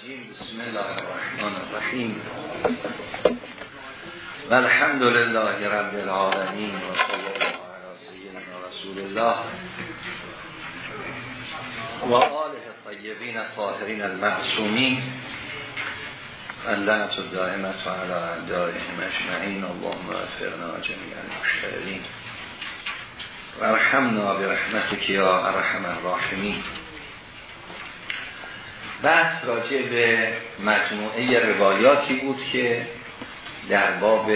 الرجیم بسم الله الرحمن الرحیم و الحمد لله رب العالمین و صلی الله سیدنا رسول الله و آله الطیبین الطاهرین المعصومین. اللعنت الدائمت علی اعدائهم اجمعین اللهم وفقنا جميع المشتغلین و ارحمنا برحمتك یا ارحم الراحمین بحث راجع به مجموعه روایاتی بود که در باب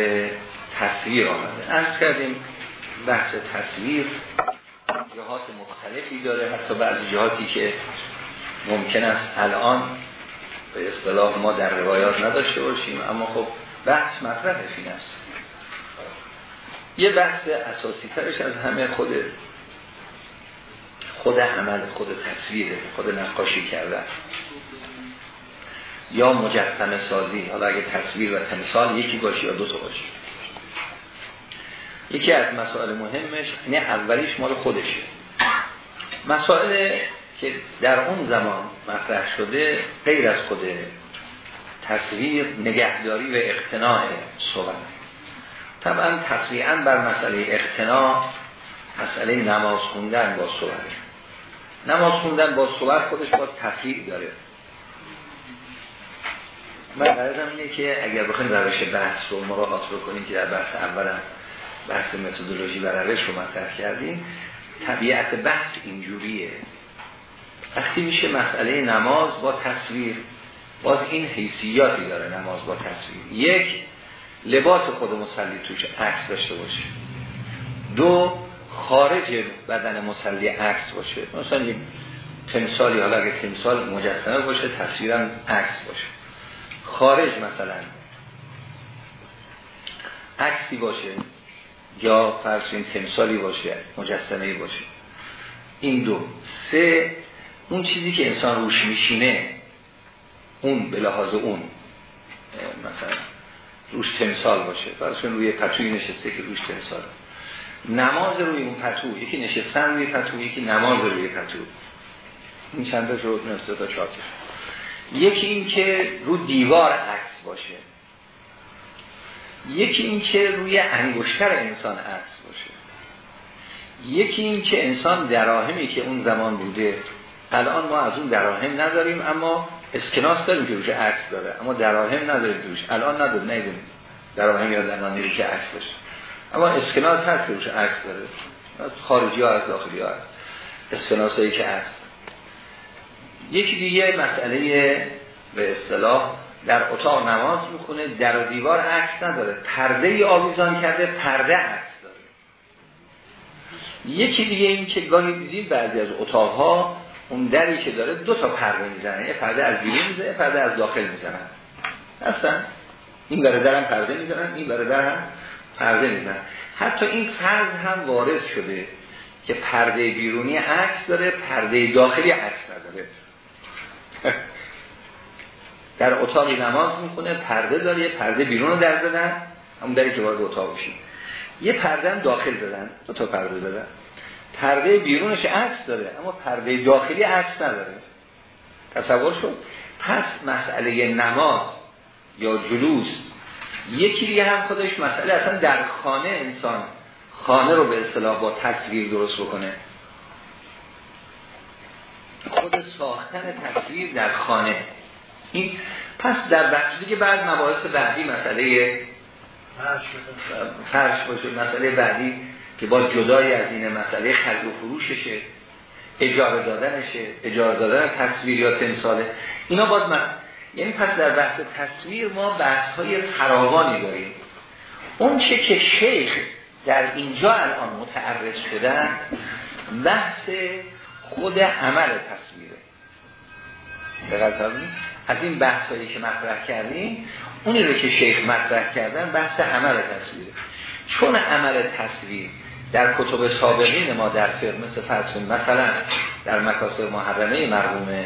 تصویر آمده. از کردیم بحث تصویر جهات مختلفی داره حتی بعضی جهاتی که ممکن است الان به اصطلاح ما در روایات نداشته باشیم اما خب بحث مطرح فین است. یه بحث اساسی ترش از همه خود خود عمل خود تصویره خود نقاشی کردن یا مجسم سازی حالا اگه تصویر و تمثال یکی باشه یا دو تا باشه. یکی از مسائل مهمش نه اولیش مال خودشه مسائل که در اون زمان مطرح شده غیر از خود تصویر نگهداری و اقتناع صحبت. طبعا تفریعا بر مسئله اقتناع مسئله نماز خوندن با صحبت. نماز خوندن با صحبت خودش با تصویر داره. من قرارم اینه که اگر بخوایم روش بحث رو مراحات کنیم که در بحث اولم بحث متدولوژی و روش رو مطرح کردیم طبیعت بحث اینجوریه. وقتی میشه مسئله نماز با تصویر باز این حیثیاتی داره نماز با تصویر یک لباس خود مسلی توش عکس داشته باشه. دو خارج بدن مسلی عکس باشه. مثلا یک تمثالی حالا اگه تمثال مجسمه باشه تصویرم عکس باشه. خارج مثلا عکسی باشه یا فرض این تمثالی باشه مجسمه باشه. این دو. سه اون چیزی که انسان روش میشینه اون به لحاظ اون مثلا روش تمثال باشه. فرض روی پتوی نشسته که روش تمثال نماز روی اون پتو یکی نشستن روی پتو یکی نماز روی پتو. این چند تا نفسه تا چهار یکی این که رو دیوار عکس باشه. یکی این که روی انگشتر انسان عکس باشه. یکی این که انسان دراهمی که اون زمان بوده. الان ما از اون دراهم نداریم اما اسکناس داریم که روش عکس داره. اما دراهم نداریم روش. الان نداریم نداریم دراهم یا که عکس باشه. اما اسکناس هست که روش عکس داره. خارجی ها از داخلی ها هست. اسکناس هایی که عکس یکی دیگه مسئله به اصطلاح در اتاق نماز می‌کنه در دیوار عکس نداره. پرده ای آویزان کرده پرده عکس داره. یکی دیگه این که گاهی دیدید بعضی از اتاقها اون دری که داره دو تا پرده می‌زنه. یه پرده از بیرون می‌زنه پرده از داخل می‌زنن اصلا این برای درم پرده می‌زنن این برای در هم پرده می‌زنن حتی این فرض هم وارد شده که پرده بیرونی عکس داره پرده داخلی عکس نداره. در اتاقی نماز می‌کنه پرده داره یه پرده بیرون رو در دادن همون دری که وارد اتاق بشیم. یه پرده هم داخل دادن دو تا پرده دادن پرده بیرونش عکس داره اما پرده داخلی عکس نداره. تصور شد پس مسئله نماز یا جلوس یکی دیگه هم خودش مسئله اصلا در خانه انسان خانه رو به اصطلاح با تصویر درست بکنه. خود ساختن تصویر در خانه. این پس در بحث دیگه بعد مباحث بعدی مسئله فرش باشه مسئله بعدی که با جدای از این مسئله خرید و فروششه اجاره دادنشه اجاره دادن تصویر یا تمثاله اینا باز من یعنی پس در بحث تصویر ما بحث های فراوانی داریم. اون چه که شیخ در اینجا الان متعرض شدن بحث خود عمل تصویره. دقیقا از این بحثایی که مطرح کردیم اونی رو که شیخ مطرح کردن بحث عمل تصویره. چون عمل تصویر در کتب سابقین ما در مثل فرسون مثلا در مکاسب محرمه مرحوم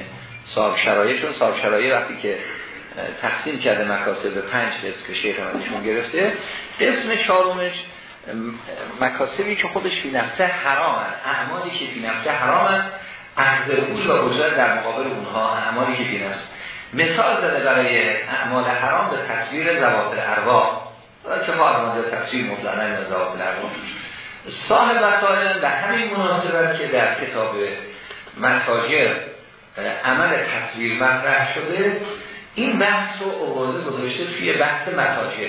صاحب شرایع چون صاحب شرایع وقتی که تقسیم کرده مکاسب به پنج قسم که شیخ ازشون گرفته قسم چهارمش مکاسبی که خودش فی نفسه حرامن اعمالی که فی نفسه حرامن اخذ پول و گذار در مقابل اونها اعمالی که فی نفسه مثال زده برای اعمال حرام به تصویر زوات الارواح. که ما تصویر مطلقا زوات الارواح. صاحب وسائل به همین مناسبت که در کتاب مساجر عمل تصویر مطرح شده این بحث رو اوازه گذاشته توی بحث متاجر.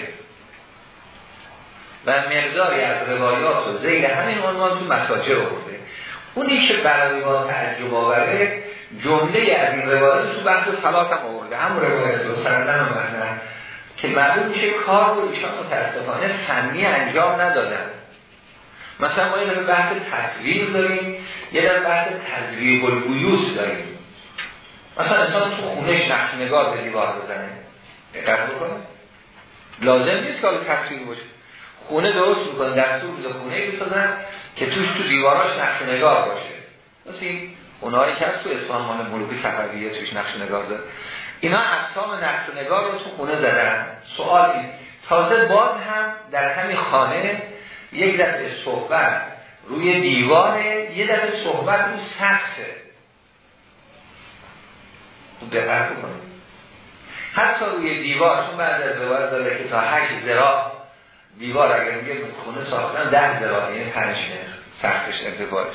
و مقداری از روایات و زیر همین عنوان تو متاجر آورده. اونی که برای ما تعجب آوره جمله از این روایات تو بحث صلات هم آورده. هم روایت و سندن و که معلوم میشه کار رو ایشان متاسفانه فنی انجام ندادن. مثلا ما یه بحث تصویر داریم یه بحث تزویر و داریم. مثلا انسان تو خونهش نقش نگار به دیوار بزنه. دقت بکنه. لازم نیست که تصویر باشه. خونه درست می‌کنه دستور به خونه بسازن که توش تو دیواراش نقش نگار باشه. مثل این اونایی که تو اسلام ملوکی صفویه توش نقش نگار داره اینا اقسام نقش نگار رو تو خونه زدن. سوال این. تازه باز هم در همین خانه یک دفعه صحبت روی دیواره یه دفعه صحبت روی سخته دقت بکنید حتی روی دیوار چون بعد از روایت داره که تا هشت زراع دیوار اگر میگه خونه ساختن ده زراع یعنی پنج سختش ارتفاعش.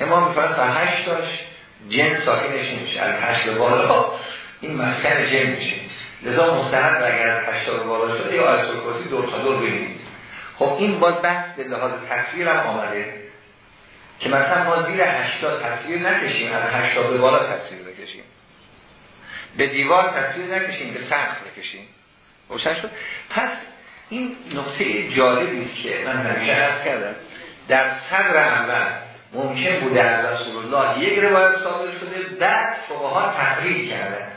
امام میفرد تا هشت داشت جن ساکنش نمیشه. از هشت بالا این مسکن جن میشه. لذا مستحب اگر از هشت بالا شده یا از دور تا دور ببینید. خب این باز بحث به لحاظ تصویر هم آمده که مثلا ما زیر هشتا تصویر نکشیم از هشتا به بالا تصویر بکشیم. به دیوار تصویر نکشیم به سقف بکشیم روشن شد؟ پس این نقطه جالبی است که من همیشه عرض کردم در صدر اول ممکن بوده از رسول الله یک روایت صادر شده بعد فقها تحریل کردن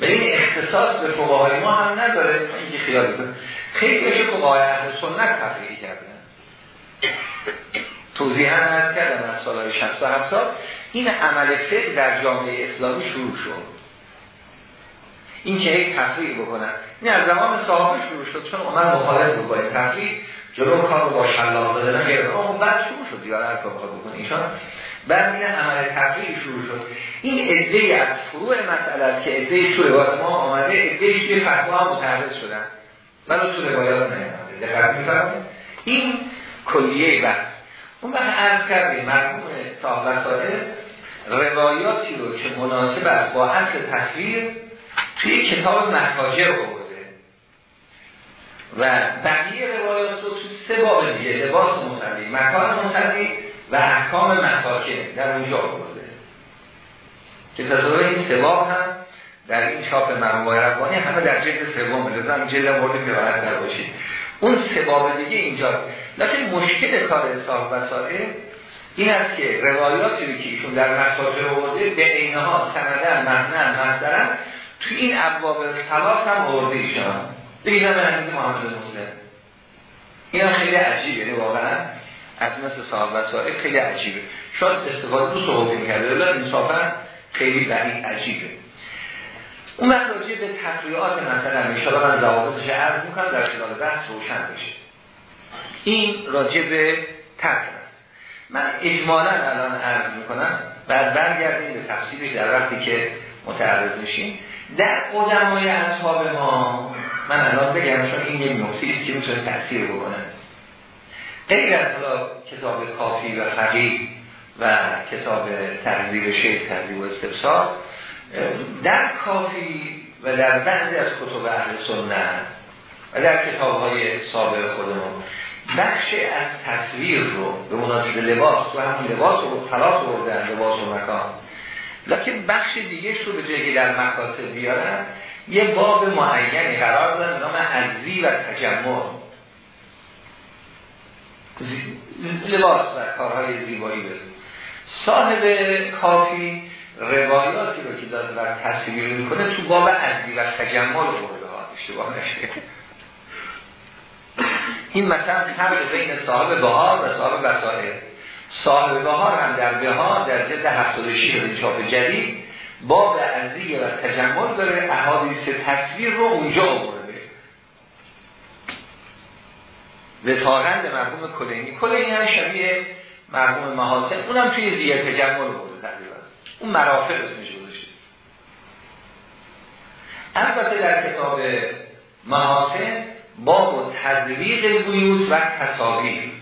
و این اختصاص به فقهای ما هم نداره اینکه خیال خیلی بشه فقهای اهل سنت تحریل کردن توضیح هم از کردن از سالهای 67 سال این عمل فقه در جامعه اسلامی شروع شد. این که هی تفریق بکنن. این از زمان صحابه شروع شد چون عمر مخالف بود با این تفریق جلو کار با شلاق دادن گرفت. اما بعد شروع شد دیگه هر کار بخواد بکنه. ایشان بعد این عمل تفریق شروع شد. این ادعی از فروع مسئله است که ادعی تو روایت ما آمده ادعی توی فتوا هم متعرض شدن. ولی تو روایات نیامده. دقت می‌فرمایید؟ این کلیه بحث. اون وقت عرض کردیم مرحوم صاحب وسائل روایاتی رو که مناسب است با اصل تصویر توی کتاب محاجر آورده و بقیه روایات رو تو سه باب دیگه لباس مصلی مکان مصلی و احکام مساکن در اونجا آورده که تصور این سه باب هم در این چاپ مرموم ربانی همه در جلد سوم لازم جلد مورد که در باشید اون سه باب دیگه اینجا. لیکن مشکل کار صاحب وسائل این است که روایاتی که ایشون در مساجر آورده به اینها سندن متنن مصدرن تو این ابواب صلات هم آورده ایشان. بگیدم به حدیث محمد مسلم این خیلی عجیبه یعنی واقعا از مثل صاحب وسائل خیلی عجیبه. شاید استفاده دو صحبی می‌کرده ولی انصافا خیلی بعید عجیبه. اون وقت راجع به تفریعات مثلا میشالا من ضوابطش عرض می‌کنم در خلال بحث روشن بشه. این راجع به تفریع من اجمالا الان عرض می‌کنم بعد برگردیم به تفسیرش در وقتی که متعرض میشیم. در قدمای اصحاب ما من الان بگم چون این یک نکته که می‌تونه تاثیر بکنه. غیر از کتاب کافی و فقیه و کتاب تحضیب شیخ تحضیب و استفسار در کافی و در بعضی از کتب اهل سنت و در کتاب های سابق خودمون بخش از تصویر رو به مناسب لباس و همون لباس رو خلاص بردن لباس و مکان. لکن بخش دیگه رو به جایی در مقاصد بیارن یه باب معینی قرار دادن نام عزی و تجمع. لباس و کارهای زیبایی بزن. صاحب کافی روایاتی رو که داد و تصویر می‌کنه تو باب عزی و تجمع رو برده ها. اشتباه نشه. این مثلا فرق بین صاحب بهار و صاحب وسائل. صاحب بهار هم در بهار در جلد 76 این چاپ جدید باب عزی و تجمل داره احادیث تصویر رو اونجا آورده. وفاقند مرحوم کلینی. کلینی هم شبیه مرحوم محاسن. اونم توی زیر تجمل برده تقریبا. اون مرافق اسمش گذاشته. البته در کتاب محاسن باب و تذویق بیوت و تصاویر.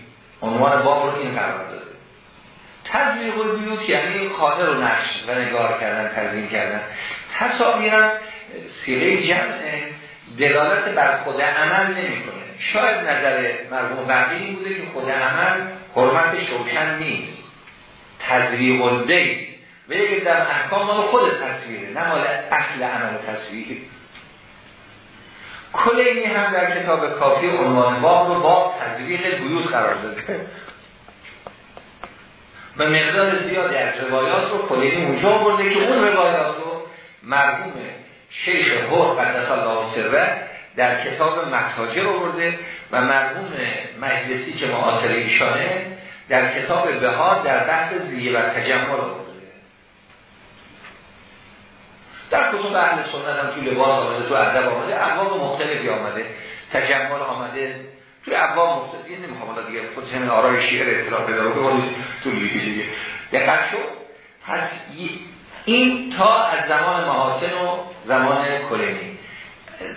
عنوان باب رو این قرار داده. تذویق بیوت یعنی خانه رو نقش و نگار کردن تزیین کردن. تصاویر هم سیغه جمع دلالت بر خود عمل نمی‌کنه. شاید نظر مرحوم بقیه بوده که خود عمل حرمت شوشن نیست. تذویق البیت و یک در احکام مال خود تصویره نه مال اصل عمل تصویر کلینی هم در کتاب کافی عنوان باب رو با تذویق بیوت قرار داده. و مقدار زیادی از روایات رو کلینی اونجا برده که اون روایات رو مرحوم شیخ هور قدس الله سره در کتاب مکتاجر رو برده و مرحوم مجلسی که معاصر ایشانه در کتاب بهار در بحث زیه و تجمل رو برده در کتب اهل سنت هم توی لباس آمده تو ادب آمده ابواب مختلفی آمده تجمل آمده. توی ابواب مختلفی نمی‌خوام حالا دیگه خود همین آرای شیعه اطلاع پیدا بکنید طول دیگه. دقت شد. پس این تا از زمان محاسن و زمان کلینی.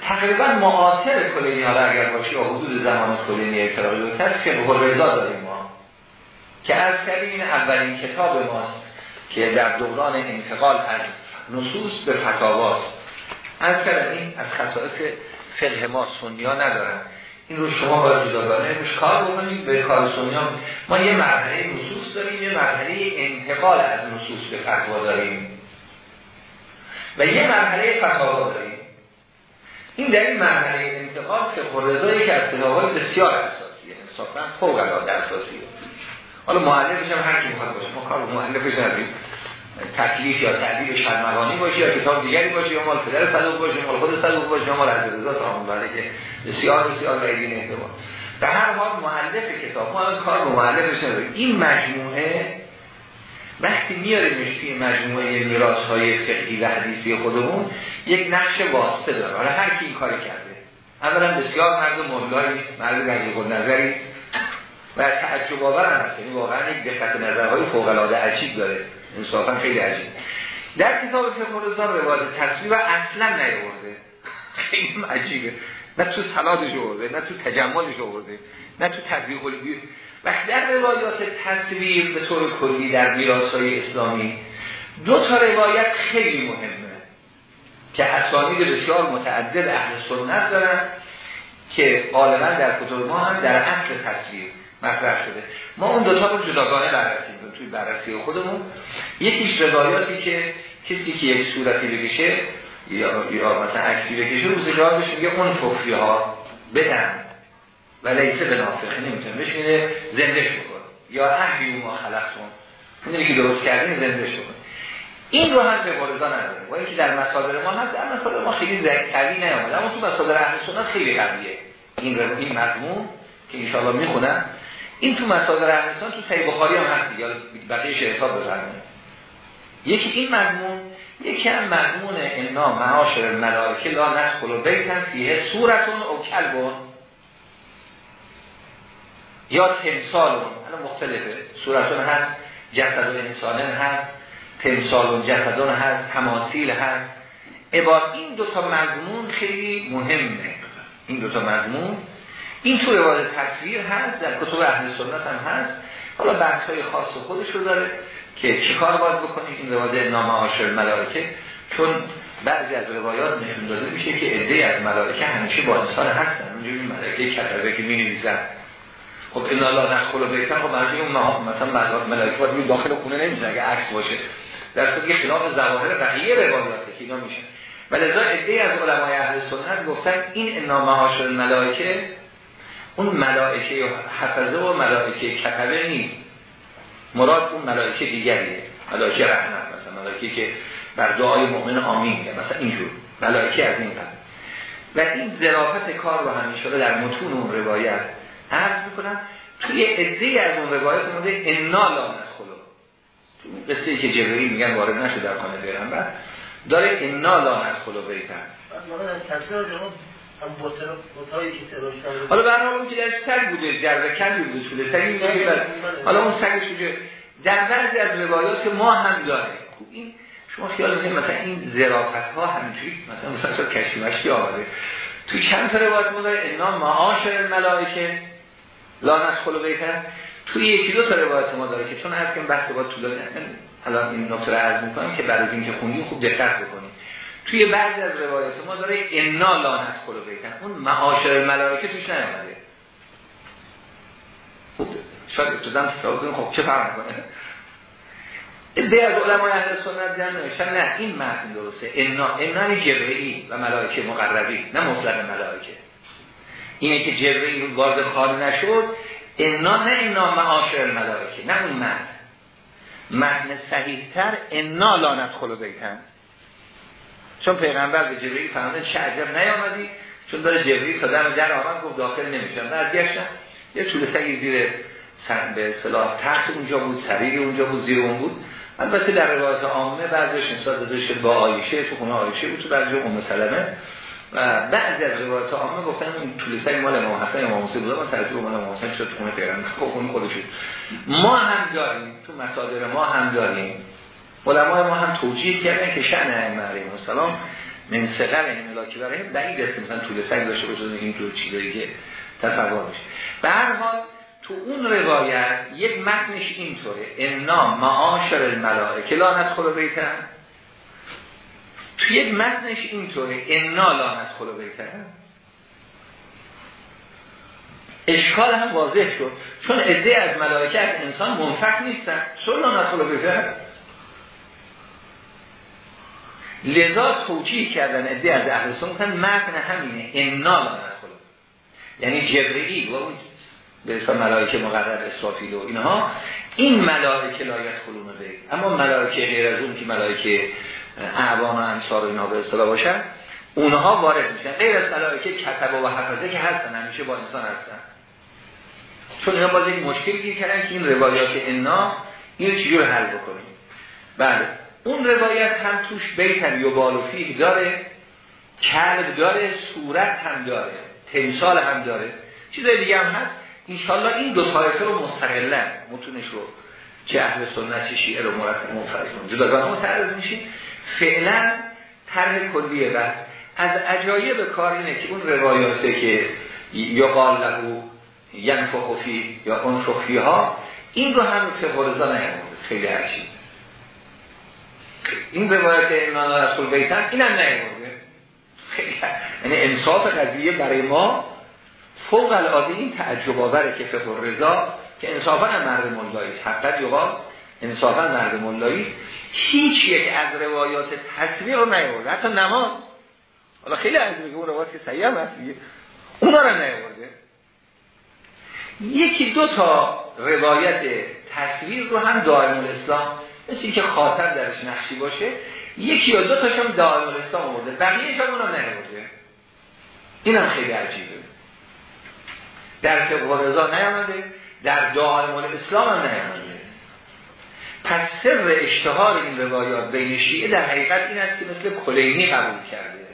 تقریبا معاصر کلینی حالا اگر باشه یا حدود زمان کلینی اطلاع دو که به رضا داریم ما. که از کردیم اولین کتاب ماست که در دوران انتقال از نصوص به فتاواست از این از خصائص فقه ما سنی ها ندارن. این رو شما باید جداگانه روش کار بکنید به کار سنی ها ما یه مرحله نصوص داریم یه مرحله انتقال از نصوص به فتوا داریم. و یه مرحله فتاوا داریم. این در این مرحله انتقال که قرضایی که از کتابهای بسیار اساسیه. انصافا فوق العاده اساسیه. حالا معلفش هم هر کی می‌خواد باشه ما کار معلفش نداریم. تکلیف یا تعبیر شرمغانی باشه یا کتاب دیگری باشه یا مال پدر صدوق باشه مال خود صدوق باشه مال از رضا برای که بسیار بسیار غیبین احتمال. به هر حال مؤلف کتاب ما کار رو مؤلفش نداریم این مجموعه وقتی میاریمش توی مجموعه میراث های فقهی و حدیثی خودمون یک نقش واسطه داره. حالا هر کی این کاری کرده. اولا بسیار مرد مولایی مرد دقیق نظری و تعجب آور هم هست. یعنی واقعا یک دقت نظرهای فوق العاده عجیب داره. انصافا خیلی عجیب. در کتاب فقه رضا روایت و اصلا نیورده خیلی عجیبه. نه تو سلاتش آورده نه تو تجملش آورده نه تو تطبیق و در روایات تصویر به طور کلی در های اسلامی دو تا روایت خیلی مهمه که اسانید بسیار متعدد اهل سنت دارن که غالبا در کتب ما هم در اصل تصویر مطرح شده. ما اون دوتا رو جداگانه بررسی توی بررسی خودمون. یکیش روایاتی که کسی که یک صورتی بکشه یا, یا مثلا عکسی بکشه روزگارش میگه اون توفی ها بدن. و لیسه به نافخه نمی‌تونه بشینه زندش بکن یا اهلی ما خلقتون. اونی که درست کردین زندش بکن این رو هم به مورزا نداره. و اینکه در مصادر ما هست در مصادر ما خیلی قوی نیامده اما تو مصادر اهل سنت خیلی قویه. این رو این مضمون که انشاءالله می‌خونم. این تو مصادر سنت تو صحیح بخاری هم هست یا بقیه حساب بفرمایید یکی این مضمون یکی هم مضمون انا معاشر ملائکه لا ندخل بیتن فیه صورتون او کلبون یا تمثالون الان مختلفه. صورتون هست جسد انسانن هست تمثالون جسدون هست تماثیل هست. عبار این دوتا مضمون خیلی مهمه. این دوتا مضمون این تو روایت تصویر هست در کتب اهل سنت هم هست. حالا بحث های خاص خودش رو داره که چیکار باید بکنید این روایت نام عاشر ملائکه. چون بعضی از روایات نشون داده میشه که عده از ملائکه همیشه با انسان هستن. اونجوری ملائکه کتبه که می نویسن خب این الله نخل و بیتن خب منظور اون مثلا ملائکه باید داخل خونه نمیشه اگه عکس باشه. در صورتی که خلاف ظواهر بقیه روایاته که اینا میشه. ولذا عده از علمای اهل سنت گفتن این انا معاشر ملائکه اون ملائکه حفظه و ملائکه کتبه نیست. مراد اون ملائکه دیگریه. ملائکه رحمت مثلا ملائکه که بر دعای مؤمن آمین مثلا اینجور. ملائکه از این قبل. و این ظرافت کار رو همیشه در متون اون روایت عرض می‌کنن توی عده از اون روایت مونده انا لا تو قصه که جبرئیل میگن وارد نشد در خانه پیغمبر. داره انا لا ندخلو بیتن. حالا به هر اون که در سگ بوده جرد کل بوده شده. سگ حالا اون سگش بوده در بعضی از روایات که ما هم داره خوب این شما خیال می‌کنید مثلا این ظرافت ها همینجوری مثلا مثلا کشی مشکی آمده توی چند تا روایت ما داره انا معاشر الملائکه. لا ندخل بیتن توی یکی دو تا روایت ما داره که چون از کم بحث با طولانی الان این نکته رو عرض می‌کنم که برای اینکه خوندیم خوب دقت بکنیم. توی بعضی از روایات ما داره انا لا ندخل بیتن اون معاشر ملائکه توش نیامده خوب شاید ابتدام تصور کنیم خب چه فرق کنه ده از علمای اهل سنت دیدن نوشتن نه این متن درسته. انا انا جبرئیل و ملائکه مقربی نه مطلق ملائکه. اینه که جبرئیل وارد خال نشد. انا نه انا معاشر ملائکه نه اون متن. متن صحیح تر انا لانت خلو بیتن چون پیغمبر به جبرئیل فرمودن چه عجب نیامدی؟ چون داره جبرئیل تا در در آمد گفت داخل نمیشن برگشتن یه طول سگی زیر به اصطلاح تحت اونجا بود سریر اونجا بود زیر اون بود. البته در روایت عامه بعضیش نسبت داده با آیشه تو خونه آیشه بود تو بعضی ام سلمه. و بعضی از روایت عامه گفتن این طول سگ مال امام حسن امام موسی بود. من ترجمه مال امام حسن شد تو خونه پیغمبر. خب خونه خودش ما هم داریم تو مصادر ما هم داریم علمای ما هم توجیه کردن که شأن ائمه علیهم السلام من سقل ملاکی برای بعید است مثلا طول سگ داشته باشه این تو چیزایی که تصور میشه. به هر حال تو اون روایت یک متنش اینطوره. انا معاشر الملائکه لا ندخل بیتن تو یک متنش اینطوره. انا لا ندخل بیتن اشکال هم واضح شد. چون عده از ملائکه از انسان منفق نیستن. چون لا ندخل بیتن لذا توجیه کردن عده از اهل سنت متن همینه. انا لا یعنی جبرئیل و اون به اسم ملائکه مقرر اسرافیل و اینها. این ملائکه لایت خلون بیت اما ملائکه غیر از اون که ملائکه اعوان و انصار و اینها به اصطلاح باشن اونها وارد میشن. غیر از ملائکه کتب و حفظه که هستن همیشه با انسان هستن. چون اینا باز یک مشکل گیر کردن که این روایات انا این چجور حل بکنیم؟ بله. اون روایت هم توش بیتن یا بالوفیه داره کلب داره صورت هم داره تمثال هم داره. چیزای دیگه هم هست. انشالله این دو طایفه رو مستقلن متونش رو چه اهل سنت چه شیعه رو مرتب منفرد کنیم جداگانه متعرض میشیم. فعلا طرح کلیه بس از عجایب کار اینه که اون روایاته که یا قال لهو ینفخفی یا انفخفی ها این رو هم فقه رضا نیامده. خیلی عجیب. این روایت ایمان رسول بیتن این هم نیامده خیلی. یعنی انصاف قضیه برای ما فوق العاده این تعجب آوره که فقه رضا که انصافا هم مرد ملایی است. حقیقت یقال انصافا مرد ملایی هیچ یک از روایات تصویر رو نیورده. حتی نماز. حالا خیلی از میگه اون روایات که صحیح هم هست اونا رو نیورده. یکی دو تا روایت تصویر رو هم دائم الاسلام مثل که خاطر درش نقشی باشه یکی یا دو تاش هم دائم الاسلام آورده. بقیه هم اونا نیورده هم خیلی عجیبه. در فقه رضا نیامده در دعای مال اسلام هم نیامده. پس سر اشتهار این روایات بین شیعه در حقیقت این است که مثل کلینی قبول کرده.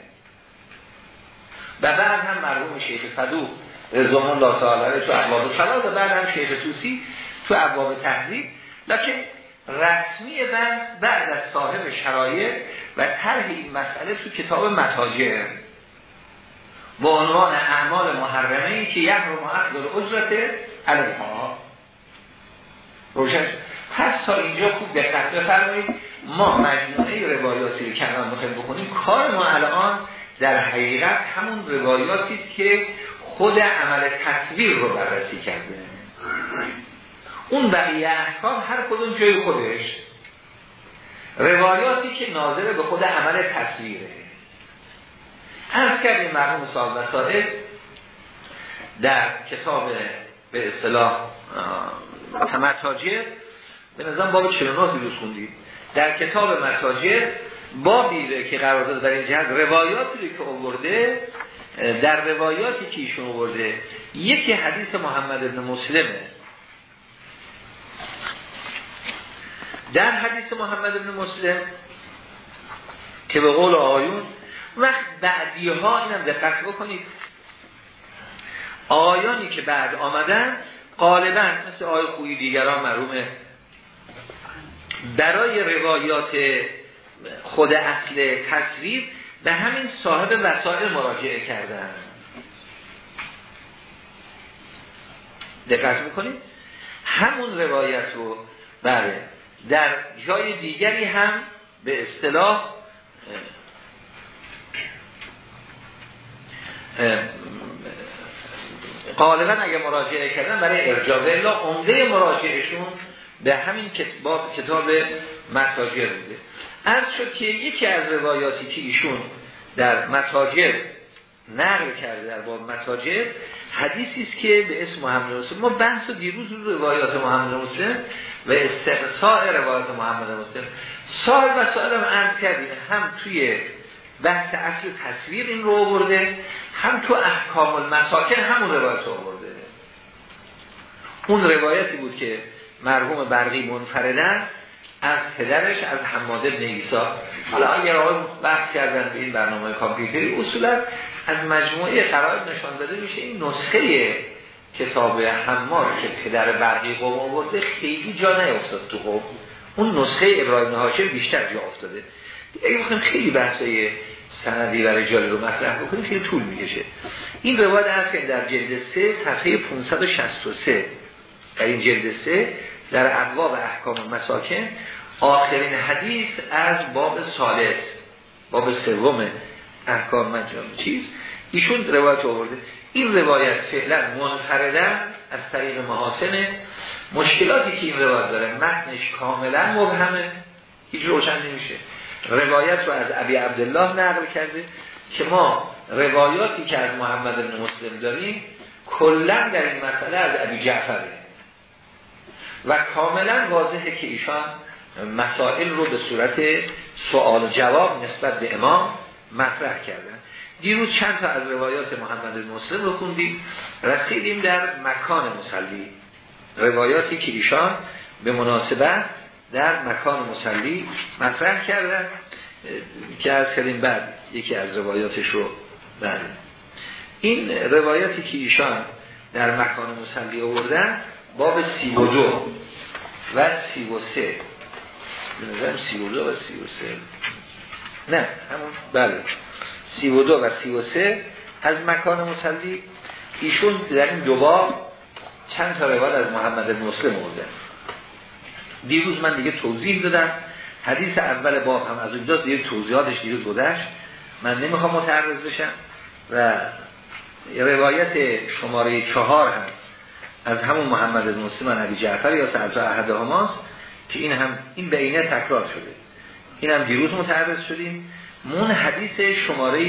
و بعد هم مرحوم شیخ فدو رضوان الله تعالی تو ابواب صلات و بعد هم شیخ توسی تو ابواب تهذیب. لکن رسمی بعد بعد از صاحب شرایع و طرح این مسئله تو کتاب متاجر. با عنوان اعمال محرمه ای که یک رو اخذ اجرت علیها. روشن پس تا اینجا خوب دقت بفرمایید. ما مجموعه روایاتی که الان می‌خوایم بکنیم کار ما الان در حقیقت همون روایاتی که خود عمل تصویر رو بررسی کرده. اون بقیه احکام هر کدوم جای خودش. روایاتی که ناظر به خود عمل تصویره. از کردیم مرحوم صاحب وسائل در کتاب به اصطلاح متاجر به نظام باب 49 دیروز خوندید در کتاب متاجر بابی که قرار داده در این جهت روایاتی که آورده در روایاتی که ایشون آورده یکی حدیث محمد ابن مسلمه. در حدیث محمد ابن مسلم که به قول آیون وقت بعدی ها اینم دقت بکنید. آیانی که بعد آمدن غالبا مثل آیه خویی دیگران معرومه برای روایات خود اصل تصویر به همین صاحب وسائل مراجعه کردن. دقت می‌کنید همون روایت رو بله. در جای دیگری هم به اصطلاح غالبا اگه مراجعه کردن برای ارجاع الا عمده مراجعهشون به همین کتاب کتاب متاجر بوده. از شد که یکی از روایاتی که ایشون در متاجر نقل کرده در باب متاجر حدیثی است که به اسم محمد مسلم ما بحث و دیروز رو روایات محمد مسلم و استقصاء روایات محمد مسلم و سال هم عرض کردیم. هم توی بحث اصل تصویر این رو آورده هم تو احکام المساکن همون روایت رو آورده. اون روایتی بود که مرحوم برقی منفردن از پدرش از حماد ابن ایسا حالا اگر آقای بحث کردن به این برنامه کامپیوتری اصولا از مجموعه قرار نشان داده میشه این نسخه کتاب حماد که پدر برقی قوم آورده خیلی جا نیفتاد تو قوم. اون نسخه ابراهیم هاشم بیشتر جا افتاده. اگه بخوایم خیلی بحثای سندی و رجالی رو مطرح بکنیم خیلی طول می‌کشه. این روایت هست که در جلد 3 صفحه 563 در این جلد 3 در ابواب احکام مساکن آخرین حدیث از باب سالس باب سوم احکام مجام چیز؟ ایشون روایت آورده. این روایت فعلا منفردن از طریق محاسن. مشکلاتی که این روایت داره متنش کاملا مبهمه. هیچ روشن نمیشه. روایت رو از ابی عبدالله نقل کرده که ما روایاتی که از محمد بن مسلم داریم کلا در این مسئله از ابی جعفره. و کاملا واضحه که ایشان مسائل رو به صورت سوال جواب نسبت به امام مطرح کردن. دیروز چند تا از روایات محمد مسلم رو خوندیم. رسیدیم در مکان مسلی. روایاتی که ایشان به مناسبت در مکان مسلی مطرح کردن که از کردیم بعد یکی از روایاتش رو بله این روایاتی که ایشان در مکان مسلی آوردن باب سی و دو و سی و سه. سی و دو و سی و سه. نه همون بله. سی و دو و سی و سه از مکان مسلی. ایشون در این دو باب چند تا روایت از محمد مسلم آورده. دیروز من دیگه توضیح دادم. حدیث اول باب هم از اونجا دیگه توضیحاتش دیروز گذشت. من نمی‌خوام متعرض بشم و روایت شماره چهار هم از همون محمد مسلم نبی جعفر یا سعد احد هماست که این هم این بینه تکرار شده. این هم دیروز متعرض شدیم. مون حدیث شماره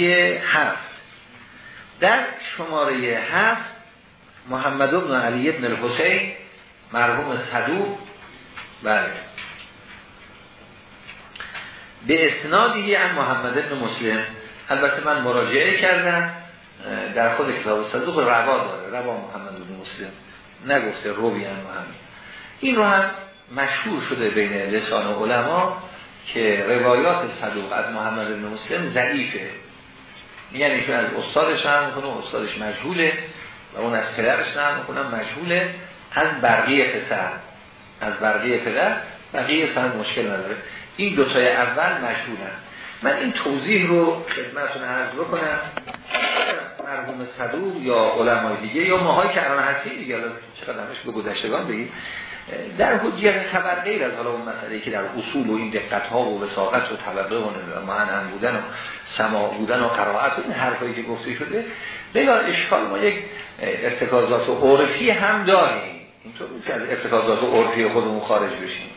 هفت. در شماره هفت محمد بن علی بن الحسین مرحوم صدوق. بله. به اسنادی هم محمد بن مسلم. البته من مراجعه کردم در خود کتاب صدوق روا داره روا محمد بن مسلم. نگفته روی هم این رو هم مشهور شده بین لسان علما. که روایات صدوق از محمد بن مسلم ضعیفه. میگن ایشون از استادش هم می‌کنه استادش مجهوله و اون از پدرش هم می‌کنه مجهوله. از برقی پسر از برقی پدر بقیه سن مشکل نداره. این دوتای اول مشهورن من این توضیح رو خدمتتون عرض بکنم. مرحوم صدوق یا علمای دیگه یا ماهایی که الان هستیم دیگه چقدر همش به گذشتگان بگیم. در حجیت خبر غیر از حالا اون مسئله که در اصول و این دقت ها و وساقت و طبقه و هم بودن و سما بودن و قرائت این حرفایی که گفته شده بلا اشکال ما یک ارتکازات و عرفی هم داریم. اینطور نیست که از ارتکازات و عرفی خودمون خارج بشیم.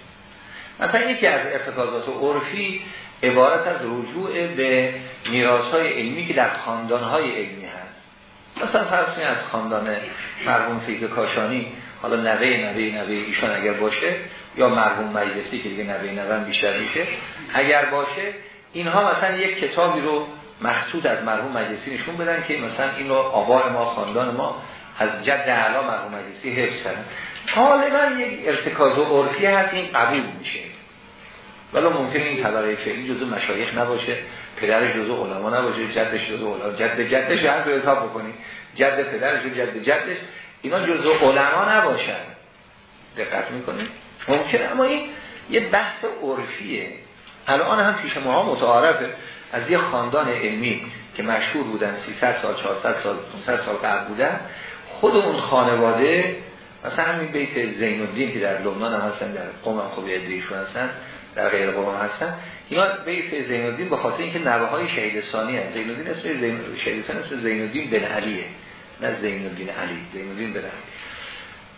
مثلا یکی از ارتکازات و عرفی عبارت از رجوع به میراث های علمی که در خاندان های علمی هست. مثلا فرض از خاندان مرحوم فیک کاشانی حالا نوه نوه نوه ایشان اگر باشه یا مرحوم مجلسی که دیگه نوه نوه بیشتر میشه. اگر باشه اینها مثلا یک کتابی رو مخصوص از مرحوم مجلسی نشون بدن که مثلا این رو آبای ما خاندان ما از جد اعلا مرحوم مجلسی حفظ کردن. غالبا یک ارتکاز و عرفی هست این قبول میشه. ولی ممکن این طبقه فعلی جزو مشایخ نباشه پدرش جزو علما نباشه جدش جزو علما. جد جدش هر دو حساب بکنی. جد پدرش و جد جدش. اینا جزو علما نباشن. دقت می‌کنه ممکنه اما این یه بحث عرفیه. الان هم پیش ما متعارفه. از یه خاندان علمی که مشهور بودن 300 سال 400 سال 500 سال قبل بودن خود اون خانواده مثلا همین بیت زین الدین که در لبنان هم هستن در قوم هم خوبی ادریشون هستن در غیر قوم هم هستن. اینا بیت زین الدین به خاطر اینکه نوه های شهید ثانی هست زین الدین اسم زین شهید ثانی اسم زین الدین بن علیه. نه زین الدین علی زین الدین علی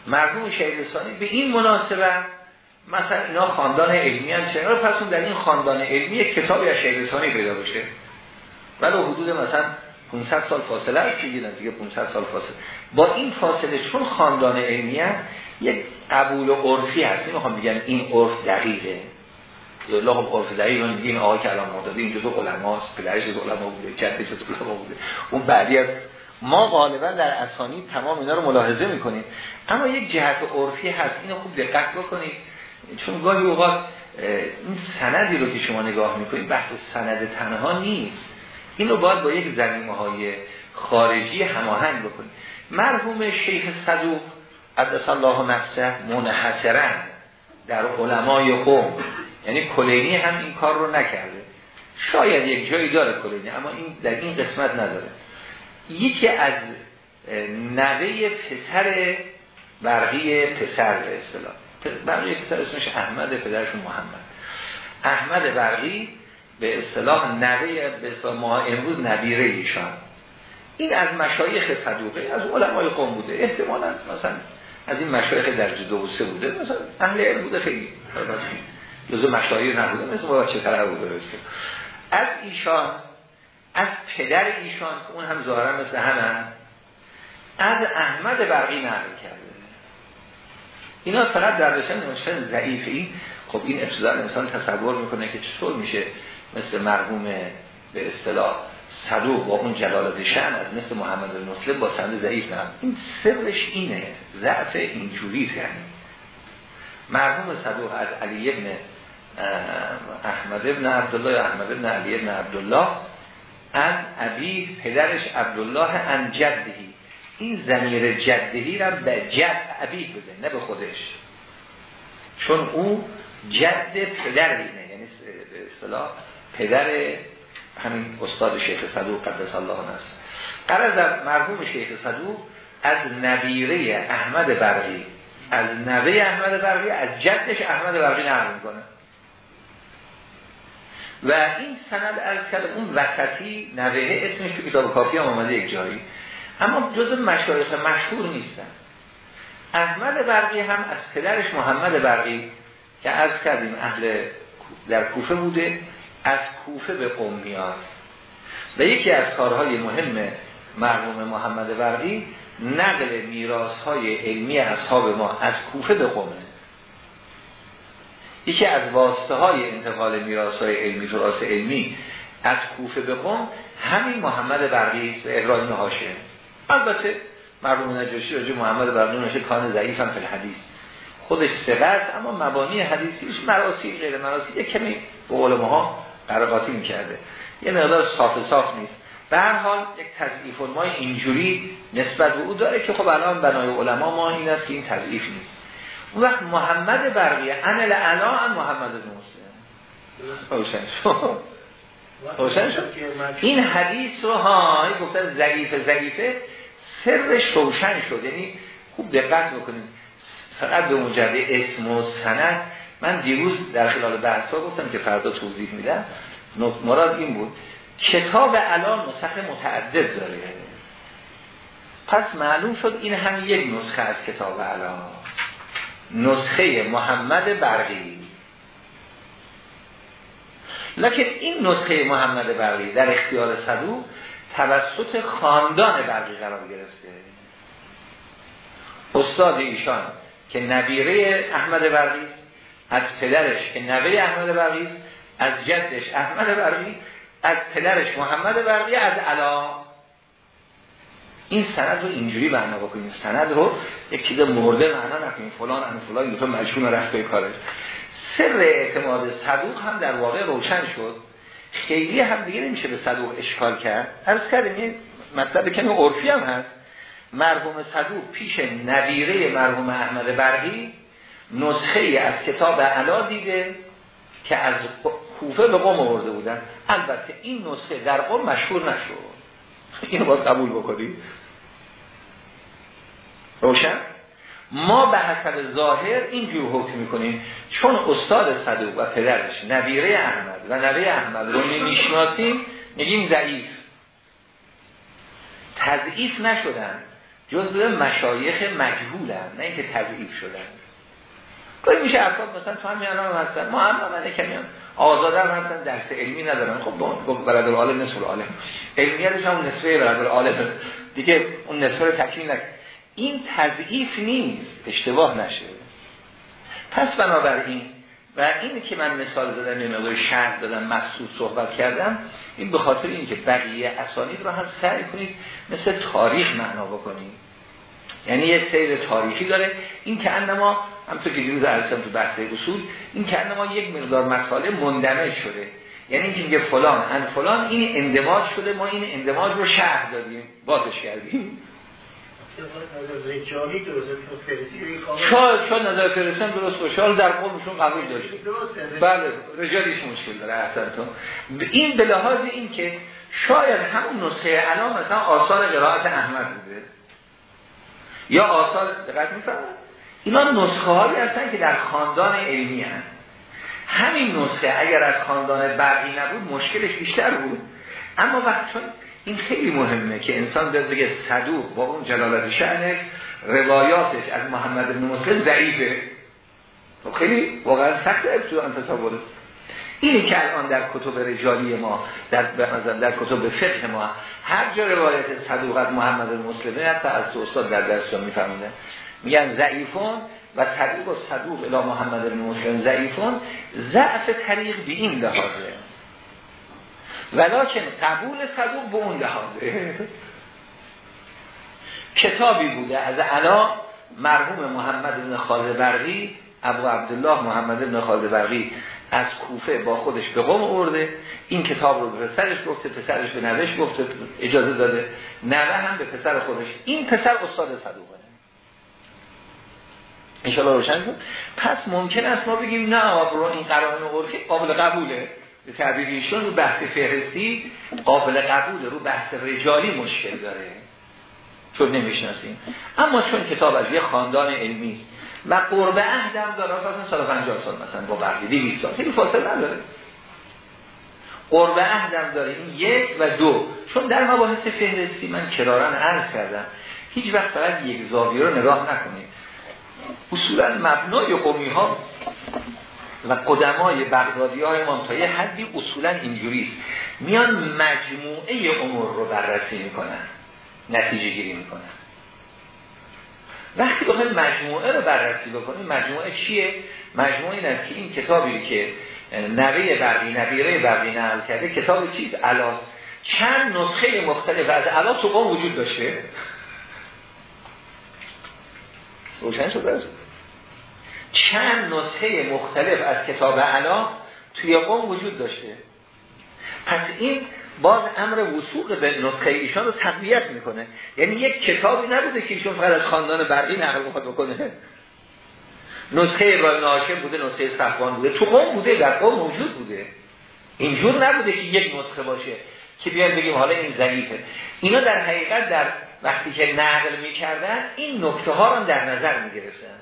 مرحوم شهید ثانی به این مناسبه مثلا اینا خاندان علمی هم چرا؟ پس در این خاندان علمی کتابی از شهید ثانی پیدا بشه. ولی حدود مثلا 500 سال فاصله است دیگه دیگه 500 سال فاصله. با این فاصله چون خاندان علمی یک قبول عرفی هست. می‌خوام بگم این عرف دقیقه. یا الله عرف دقیق من این آقای کلام مرداده این جزء علماست پدرش جزء علما بوده جدش جزء علما بوده. اون بعدی از ما غالبا در اسانی تمام اینا رو ملاحظه می‌کنیم. اما یک جهت عرفی هست اینو خوب دقت بکنید. چون گاهی اوقات این سندی رو که شما نگاه می‌کنید بحث سند تنها نیست. این رو باید با یک زمینه های خارجی هماهنگ بکنید. مرحوم شیخ صدوق قدس الله نفسه منحصرا در علمای قوم. یعنی کلینی هم این کار رو نکرده. شاید یک جایی داره کلینی اما این در این قسمت نداره. یکی از نوه پسر برقی پسر به اصطلاح. برقی پسر اسمش احمد پدرشون محمد. احمد برقی به اصطلاح نوه به ما امروز نبیره ایشان. این از مشایخ صدوقه از علمای قوم بوده. احتمالا مثلا از این مشایخ درجه دو سه بوده. مثلا اهل علم بوده خیلی. جزو مشایخ نبوده مثل با بچه تره بوده؟ از ایشان از پدر ایشان که اون هم ظاهرا مثل همه از احمد برقی نقل کرده. اینا فقط در داشتن نوشتن ضعیف. این خب این ابتدا انسان تصور می‌کنه که چطور میشه مثل مرحوم به اصطلاح صدوق با اون جلالت شن از مثل محمد المسلم با سند ضعیف نه این سرش اینه. ضعف اینجوری یعنی. مرحوم صدوق از علی ابن احمد ابن عبدالله احمد ابن علی ابن عبدالله ان ابی پدرش عبدالله ان جدهی این زمیر جدهی را به جد ابی بزن نه به خودش. چون او جد پدر اینه یعنی به اصطلاح پدر همین استاد شیخ صدوق قدس الله نفس. قرار مرحوم شیخ صدوق از نبیره احمد برقی از نوه احمد برقی از جدش احمد برقی نقل می‌کنه. و این سند از اون وقتی نوه اسمش تو کتاب کافی هم آمده یک جایی. اما جز مشایخ مشهور نیستن. احمد برقی هم از پدرش محمد برقی که از کردیم اهل در کوفه بوده از کوفه به قوم میاد. و یکی از کارهای مهم مرحوم محمد برقی نقل میراث های علمی اصحاب ما از کوفه به قومه. یکی از واسطه های انتقال میراث های علمی تراث علمی از کوفه به قوم همین محمد برقی است و ابراهیم هاشه البته مرحوم نجاشی راجع محمد برقی نشه کان ضعیف هم فی الحدیث. خودش سقط اما مبانی حدیثیش مراسی غیر مراسی کمی به قول ما قرقاتی می‌کرده. یه مقدار صاف صاف نیست. به هر حال یک تضعیف ما اینجوری نسبت به او داره که خب الان بنای علما ما این است که این تضعیف نیست. اون وقت محمد برقیه. انل انا ان محمد روشن شد. روشن شد. این حدیث رو ها گفتن ضعیف ضعیفه سرش روشن شد. یعنی خوب دقت بکنید فقط به مجرد اسم و سند. من دیروز در خلال بحث ها گفتم که فردا توضیح میدم. مراد این بود. کتاب الان نسخه متعدد داره. پس معلوم شد این هم یک نسخه از کتاب الان نسخه محمد برقی. لکن این نسخه محمد برقی در اختیار صدو توسط خاندان برقی قرار گرفته. استاد ایشان که نبیره احمد برقی از پدرش که نوه احمد برقی از جدش احمد برقی از پدرش محمد برقی از علا این سند رو اینجوری معنا بکنیم سند رو یک چیز مرده معنا نکنیم. فلان ان فلان دو تا مجبور رفت کارش. سر اعتماد صدوق هم در واقع روشن شد. خیلی هم دیگه نمیشه به صدوق اشکال کرد. عرض کردیم این مطلب کمی عرفی هم هست. مرحوم صدوق پیش نبیره مرحوم احمد برقی نسخه از کتاب علا دیده که از کوفه به قوم آورده بودن. البته این نسخه در قوم مشهور نشد. اینو باید قبول بکنید روشن؟ ما به حسب ظاهر اینجور حکم می‌کنیم. چون استاد صدوق و پدرش نبیره احمد و نبیره احمد رو نمی‌شناسیم میگیم ضعیف. تضعیف نشدن. جزء مشایخ مجهولن نه اینکه تضعیف شدن. گاهی میشه افراد مثلا تو همین الان هستن. ما هم کمی هم آزاده هم هستن درس علمی ندارن. خب برد العالم نصف العالم علمیتش هم نصفه برد العالم دیگه اون نصفه رو تکمیل نکن این تضعیف نیست. اشتباه نشه. پس بنابراین و این که من مثال دادم یه مقدار شهر دادم مخصوص صحبت کردم این به خاطر اینکه بقیه اسانید رو هم سعی کنید مثل تاریخ معنا بکنید. یعنی یک سیر تاریخی داره. این که انما همطور که دیروز عرضم تو بحث اصول این که انما یک مقدار مسئله مندمج شده. یعنی اینکه میگه فلان ان فلان این اندماج شده ما این اندماج رو شهر دادیم بازش کردیم. شاید شاید نظر فرستن درست باشه. در قومشون قبول داشته. بله رجالیش مشکل داره احسنتون. این به لحاظ این که شاید همون نسخه علام مثلا آثار قرائت احمد بوده. یا آثار دقت می‌فهمن اینا نسخه هایی هستن که در خاندان علمی هستن. همین نسخه اگر از خاندان برقی نبود مشکلش بیشتر بود. اما وقت چون این خیلی مهمه که انسان بیاد بگه صدوق با اون جلالت شأنش روایاتش از محمد بن مسلم ضعیفه. خب خیلی واقعا سخت تو تصور اینی که الان در کتب رجالی ما در در کتب فقه ما هر جا روایت صدوق از محمد مسلمه حتی از استاد در درسون میفهمیده میگن ضعیفون و طریق و صدوق الی محمد بن مسلم ضعیفون ضعف طریق به این لحاظه ولیکن قبول صدوق به اون لحاظه کتابی بوده. از علا مرحوم محمد بن خالد ابو عبدالله محمد بن خالد از کوفه با خودش به قوم ارده. این کتاب رو به پسرش گفته پسرش به نوش گفته اجازه داده. نوه هم به پسر خودش. این پسر استاد صدوقه. انشاءالله روشن کن پس ممکن است ما بگیم نه رو این قرآن عرفی قابل قبوله. به تعبیر ایشون رو بحث فهرستی قابل قبوله. رو بحث رجالی مشکل داره. چون نمی‌شناسیم. اما چون کتاب از یه خاندان علمی و قرب عهدم داره مثلا سال 50 سال مثلا با بقیه 200 سال. خیلی فاصله نداره. قرب عهدم داره. این یک و دو. چون در مباحث فهرستی من کرارن عرض کردم. هیچ وقت فقط یک زاویه رو نگاه نکنید. اصولا مبنای قومی ها و قدمای بغدادی های ما تا یه حدی اصولا اینجوریست میان مجموعه امور رو بررسی می‌کنن نتیجه گیری می‌کنن. وقتی بخوایم مجموعه رو بررسی بکنیم مجموعه چیه؟ مجموعه این است که این کتابی که نوه برقی نبیره برقی نقل کرده کتاب چیز علاس چند نسخه مختلف از علاس تو وجود داشته؟ روشن شده چند نسخه مختلف از کتاب علا توی قوم وجود داشته. پس این باز امر وسوق به نسخه ایشان رو تقویت می‌کنه. یعنی یک کتابی نبوده که ایشون فقط از خاندان برقی نقل بخواد بکنه. نسخه ابراهیم ناشم بوده نسخه صفوان بوده. تو قوم بوده در قوم موجود بوده. اینجور نبوده که یک نسخه باشه که بیان بگیم حالا این ضعیفه. اینا در حقیقت در وقتی که نقل می‌کردن این نکته ها رو در نظر می‌گرفتن.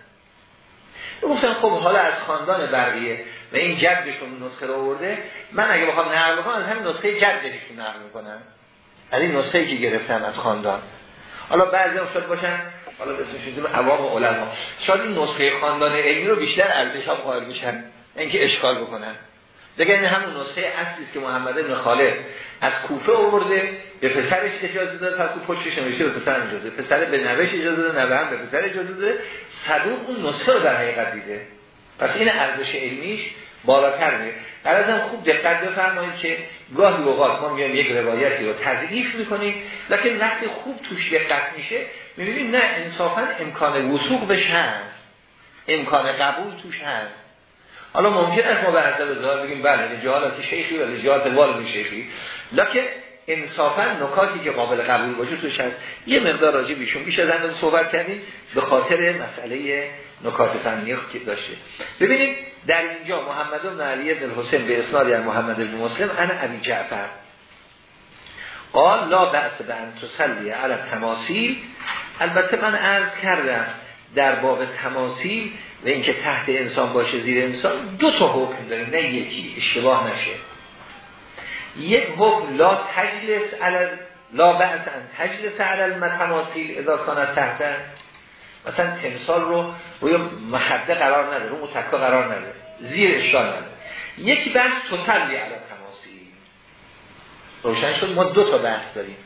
گفتن خب حالا از خاندان بقیه و این جدشون نسخه رو آورده. من اگه بخوام نقل بکنم از همین نسخه جدشون نقل می‌کنم. از این نسخه که گرفتم از خاندان. حالا بعضی هم شد باشن حالا اسمش می‌ذاریم عوام علما. شاید این نسخه خاندان علمی رو بیشتر ارزش ها قائل میشن. اینکه اشکال بکنن. دیگه این همون نسخه اصلی که محمد بن خالد از کوفه آورده به پسرش اجازه داده پس پشتش نمیشه به پسر اجازه پسر به نوش اجازه داده نوه هم به پسر اجازه داده صدوق اون نسخه رو در حقیقت دیده. پس این ارزش علمیش بالاتر میره در خوب دقت بفرمایید که گاهی اوقات ما میایم یک روایتی رو تضعیف می‌کنیم لکن وقتی خوب توش دقت میشه می‌بینیم نه انصافا امکان وسوق بهش هست. امکان قبول توش هست. حالا ممکن است ما به حسب ظاهر بگیم بله رجالات شیخی و رجالات والد شیخی. لکن انصافا نکاتی که قابل قبول باشه توش هست. یه مقدار راجع بیشون بیش از اندازه صحبت کردیم به خاطر مسئله نکات فنی که داشته. ببینید در اینجا محمد بن علی بن حسین به اسناد از محمد بن مسلم انا ابی جعفر. قال لا بأس به ان تسلی علی تماثیل البته من عرض کردم در باب تماثیل و اینکه تحت انسان باشه زیر انسان دو تا حکم داریم نه یکی اشتباه نشه. یک حکم لا تجلس علی لا ان تجلس علی المتماثیل اذا کانت تحت مثلا تمثال رو روی محده قرار نده رو متکا قرار نده زیر اشکال نده. یکی بحث تسلی علی تماثیل روشن شد ما دو تا بحث داریم.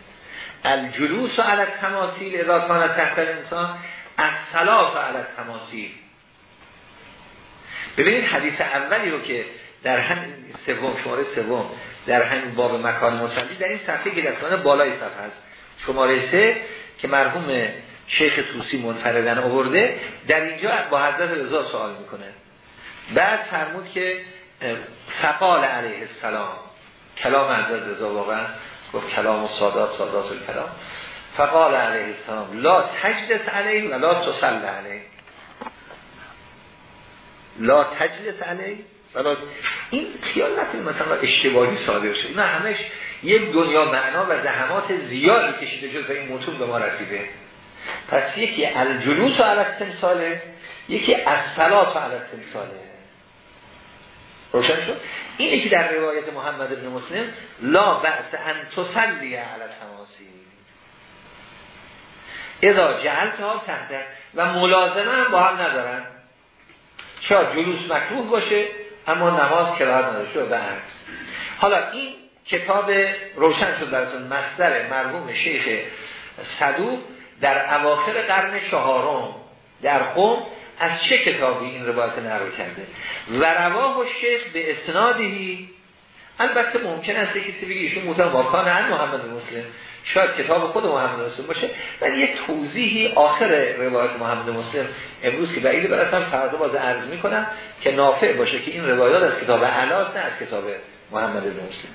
الجلوس علی تماثیل کانت تحت انسان از صلاف علی تماثیل ببینید حدیث اولی رو که در همین سوم شماره سوم در همین باب مکان مصلی در این صفحه که بالای صفحه هست. شماره سه که مرحوم شیخ توسی منفردن آورده در اینجا با حضرت رضا سوال می‌کنه. بعد فرمود که فقال علیه السلام. کلام حضرت رضا واقعا گفت کلام و سادات سادات کلام فقال علیه السلام لا تجلس علیه و لا تسل علیه. لا تجلس علیه ولا این خیال نکنید مثلا اشتباهی صادر شد نه همش یک دنیا معنا و زحمات زیادی کشیده جز این متون به ما رسیده. پس یکی الجلوس و علت تمثاله یکی از صلات و علت تمثاله روشن شد؟ این که در روایت محمد بن مسلم لا بأس ان تسلی علت اذا جهلت ها تحت و ملازمه هم با هم ندارن. شاید جلوس مکروه باشه اما نماز کراهت نداشته و حالا این کتاب روشن شد براتون مصدر مرحوم شیخ صدوق در اواخر قرن چهارم. در قوم از چه کتابی این روایت نقل کرده؟ و رواه و شیخ به اسنادی. البته ممکن است کسی بگه ایشون متن واکان محمد مسلم. شاید کتاب خود محمد مسلم باشه ولی یک توضیحی آخر روایت محمد مسلم امروز که بعید برسم فردا باز عرض می‌کنم که نافع باشه که این روایات از کتاب علاس نه از کتاب محمد مسلم.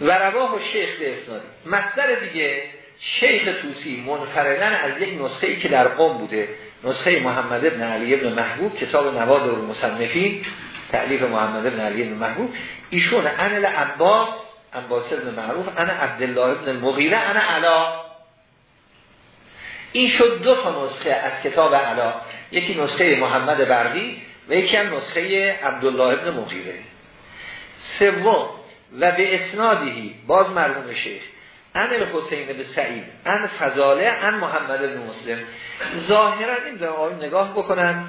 و رواه و شیخ به اسنادی مصدر دیگه شیخ توسی منفردن از یک نسخه ای که در قوم بوده نسخه محمد ابن علی ابن محبوب کتاب نواد و مصنفین تعلیف محمد ابن علی ابن محبوب. ایشون انل عباس عباس ابن معروف انا عبدالله ابن مغیره انا علا. این شد دو تا نسخه از کتاب علا. یکی نسخه محمد برقی و یکی هم نسخه عبدالله ابن مغیره. سوم و به اسنادی باز مرحوم شیخ ان حسین به سعید ان فضاله ان محمد بن مسلم. ظاهرا این نگاه بکنن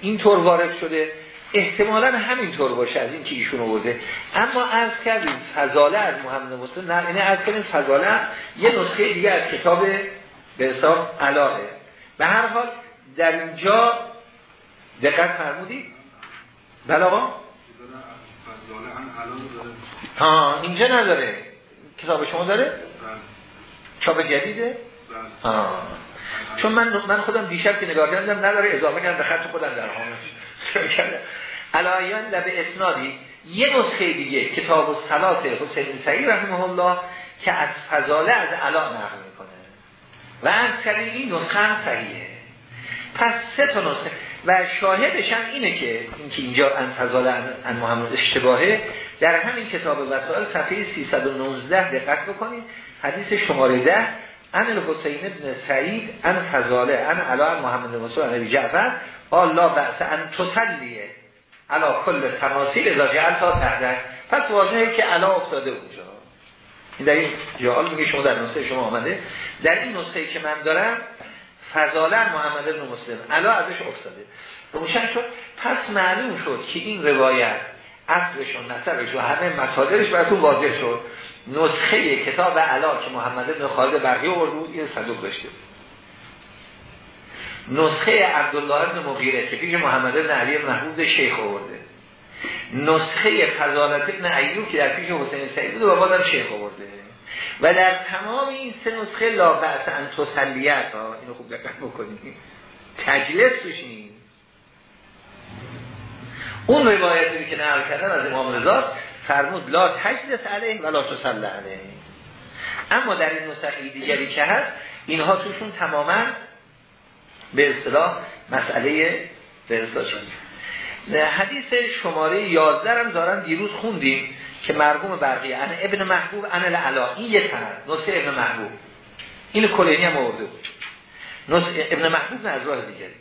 اینطور وارد شده. احتمالا همینطور باشه از این که ایشون آورده اما از کردیم فضاله از محمد مسلم نه اینه از کردیم فضاله یه نسخه دیگه از کتاب به حساب علاقه به هر حال در اینجا دقت فرمودید بلا ها اینجا نداره کتاب شما داره؟ بله. چاپ جدیده؟ بله. آه. چون من من خودم دیشب که نگاه کردم نداره اضافه کردم به خط خودم در حامش علایان لب اسنادی یه نسخه دیگه کتاب الصلات حسین سعید رحمه الله که از فضاله از علا نقل می‌کنه. و از کردیم این نسخه هم صحیحه. پس سه تا نسخه. و شاهدش هم اینه که اینکه اینجا ان فضاله ان محمد اشتباهه در همین کتاب وسائل صفحه 319 دقت بکنید. حدیث شماره 10 ان الحسین ابن سعید ان فضاله ان علا محمد مسعود نبی جعفر الله بأس ان تسلیه علا کل تماثیل اذا تا تحت پس واضحه که علا افتاده اونجا این در این جعال میگه شما در نسخه شما آمده. در این نسخه که من دارم فضاله محمد بن مسلم علا ازش افتاده. روشن شد. پس معلوم شد که این روایت اصلش و نصبش و همه مصادرش براتون واضح شد. نسخه کتاب علا که محمد بن خالد برقی آورد بود این صدوق داشته نسخه عبدالله بن مغیره که پیش محمد بن علی محمود شیخ آورده. نسخه فضالت ابن ایوب که در پیش حسین سعید و بازم شیخ آورده. و در تمام این سه نسخه لا بأس ان تسلیت اینو خوب دقت بکنید. تجلس بشین. اون روایتی که نقل کردن از امام رضا فرمود لا تجلس علیه ولا تسلی علیه. اما در این نسخه دیگری که هست اینها توشون تماما به اصطلاح مسئله به اصطلاح حدیث شماره 11 هم دارن دیروز خوندیم که مرحوم برقی ان ابن محبوب ان العلا. این یه سند نسخه ابن محبوب. این کلینی هم آورده بود. نسخه ابن محبوب نه از راه دیگری.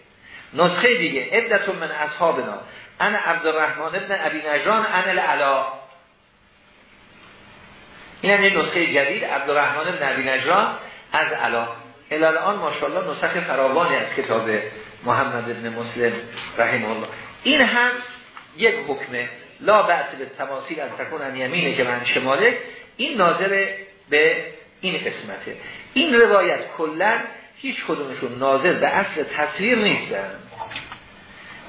نسخه دیگه عدت من اصحابنا. انا عبدالرحمن ابن ابی نجران ان العلا. این هم یه نسخه جدید عبدالرحمن ابن ابی نجران از علا الان ماشاءالله نسخه فراوانی از کتاب محمد ابن مسلم رحمه الله این هم یک حکمه لا بحث به تماثیل از تکون ان یمینه که من شماله این ناظر به این قسمته. این روایت کلا هیچ کدومشون ناظر به اصل تصویر نیستن.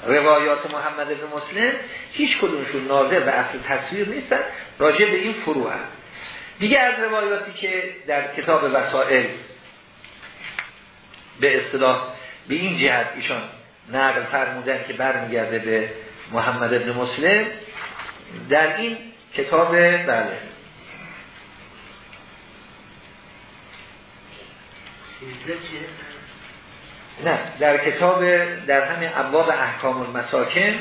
روایات محمد بن مسلم هیچ کدومشون ناظر به اصل تصویر نیستن. راجع به این فروع هست دیگه از روایاتی که در کتاب وسائل به اصطلاح به این جهت ایشان نقل فرمودن که برمیگرده به محمد ابن مسلم در این کتاب بله. نه در کتاب در همین ابواب احکام المساکن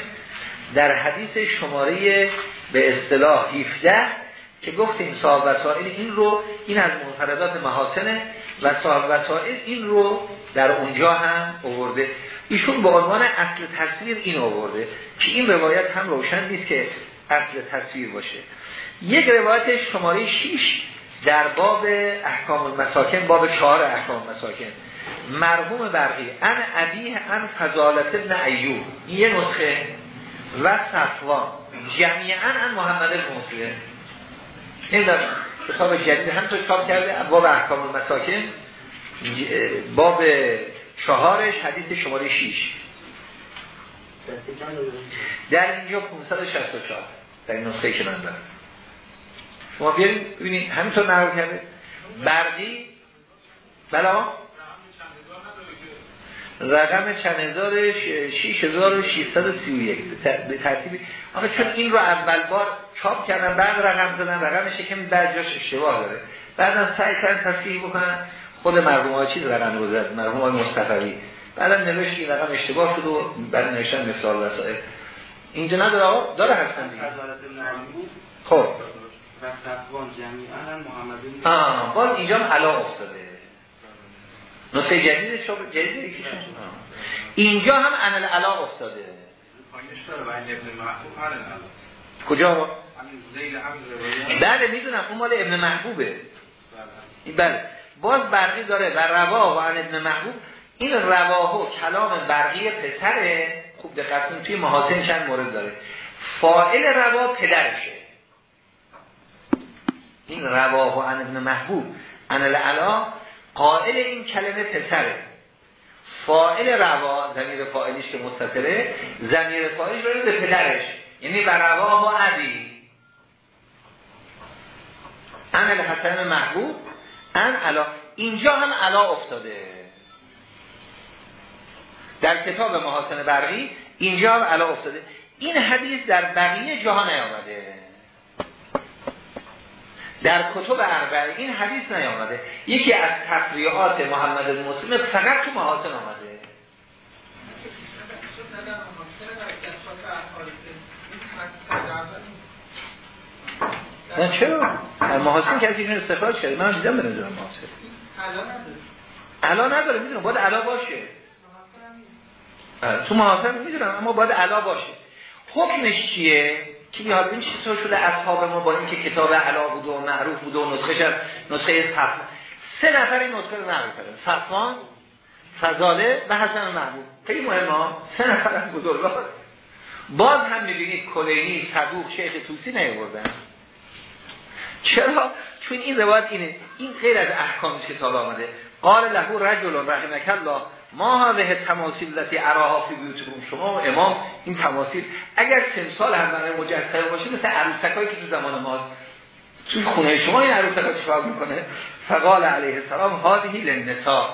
در حدیث شماره به اصطلاح 17 که گفتیم صاحب وسائل این رو این از منفردات محاسنه و صاحب وسائل این رو در اونجا هم آورده. ایشون به عنوان اصل تصویر این آورده که این روایت هم روشن نیست که اصل تصویر باشه. یک روایت شماره 6 در باب احکام المساکن باب چهار احکام المساکن مرحوم برقی ان ابیه ان فضالت ابن ایوب. این یه نسخه. و صفوان. جمعیان ان محمد المسلم در کتاب جدید هم تو کتاب کرده باب احکام المساکن باب چهارش حدیث شماره 6 در اینجا 564 در این نسخه که من دارم. شما بیارید ببینید همینطور نقل کرده. برقی بلا رقم چند هزارش 6631 به ترتیبی آخه چون این رو اول بار چاپ کردن بعد رقم زدن رقمش که بعد جاش اشتباه داره. بعدم سعی کردن تصحیح بکنن خود مرحوم ها چیز رقم رو زد مرحوم های مصطفی. بعدم نوشت این رقم اشتباه شد و بعد نوشتن مثال وسائل اینجا نداره آقا؟ داره هستن دیگه. خب. آه باز اینجا هم علا افتاده. نسخه جدید شما جدید اینجا هم انل علا افتاده. کجا؟ بله می‌دونم. اون مال ابن محبوبه. بله. باز برقی داره. و روا و ابن محبوب. این رواه و کلام برقی پسره. خوب دقت کنید توی محاسن چند مورد داره. فائل روا پدرشه. این رواه و ابن محبوب. علا قائل این کلمه پسره. فائل روا زمیر فائلیش که مستطره زمیر فائلیش رو به پدرش یعنی بر رواه و عبی ان الحسن محبوب ان علا. اینجا هم علا افتاده. در کتاب محاسن برقی اینجا هم علا افتاده. این حدیث در بقیه جاها نیامده. در کتب اربعه این حدیث نیامده. یکی از تفریعات محمد مسلم فقط تو محاسن آمده. نه چرا؟ محاسن کسی ایشون استخراج کرده. من دیدم به نظر محاسن. علا نداره می‌دونم. باید علا باشه. تو محاسن می‌دونم اما باید علا باشه. حکمش چیه؟ که یاد این چطور شده اصحاب ما با اینکه کتاب علا بوده و معروف بوده و نسخه شد نسخه صفوان. سه نفر این نسخه رو نقل کردن. صفوان فضاله و حسن محبوب خیلی مهمه ها. سه نفر از بزرگان. باز هم می‌بینید کلینی صدوق شیخ توسی نیوردن چرا؟ چون این روایت اینه. این غیر از احکام کتاب آمده. قال له رجل رحمک الله. ما هذه تماثیل التي اراها فی بیوتکم شما و امام این تماثیل اگر تمثال هم برای مجسمه باشه مثل عروسکایی که تو زمان ماست. توی خونه شما این عروسکا چیکار می‌کنه؟ فقال علیه السلام هذه للنساء.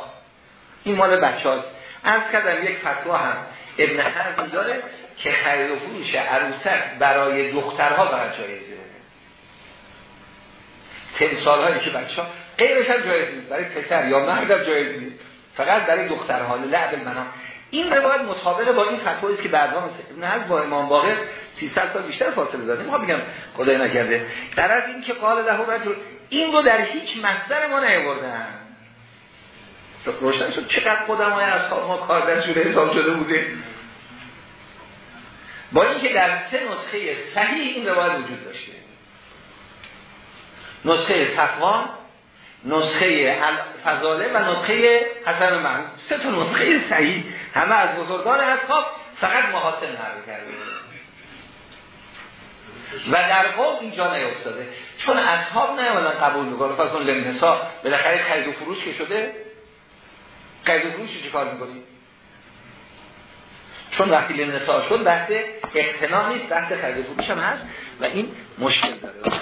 این مال بچه‌هاست. از کردم یک فتوا هم ابن حزم داره که خرید و فروش عروسک برای دخترها برای جایزه تمثال هایی که بچه ها غیرش هم جایز نیست. برای پسر یا مرد هم جایز نیست. فقط برای دخترها لعب منام این روایت مطابق با این فتوایی که بعدا ابن با امام باقر 300 سال بیشتر فاصله داده می‌خوام بگم خدای نکرده. در از این که قال له رجل این رو در هیچ مصدر ما نیاوردن. روشن شد چقدر های اصحاب ما کار در جوره حساب شده بوده. با اینکه در سه نسخه صحیح این روایت وجود داشته. نسخه صفوان نسخه فضاله و نسخه حسن محمود سه تا نسخه صحیح. همه از بزرگان اصحاب فقط محاسن نقل کرده و در قوم اینجا نیفتاده. چون اصحاب نیومدن قبول می‌کنه فرض کن لنسا بالاخره خرید و فروش که شده. خرید و فروش چه کار می‌کنی؟ چون وقتی لنسا شد بحث اقتناع نیست. بحث خرید و فروش هم هست. و این مشکل داره.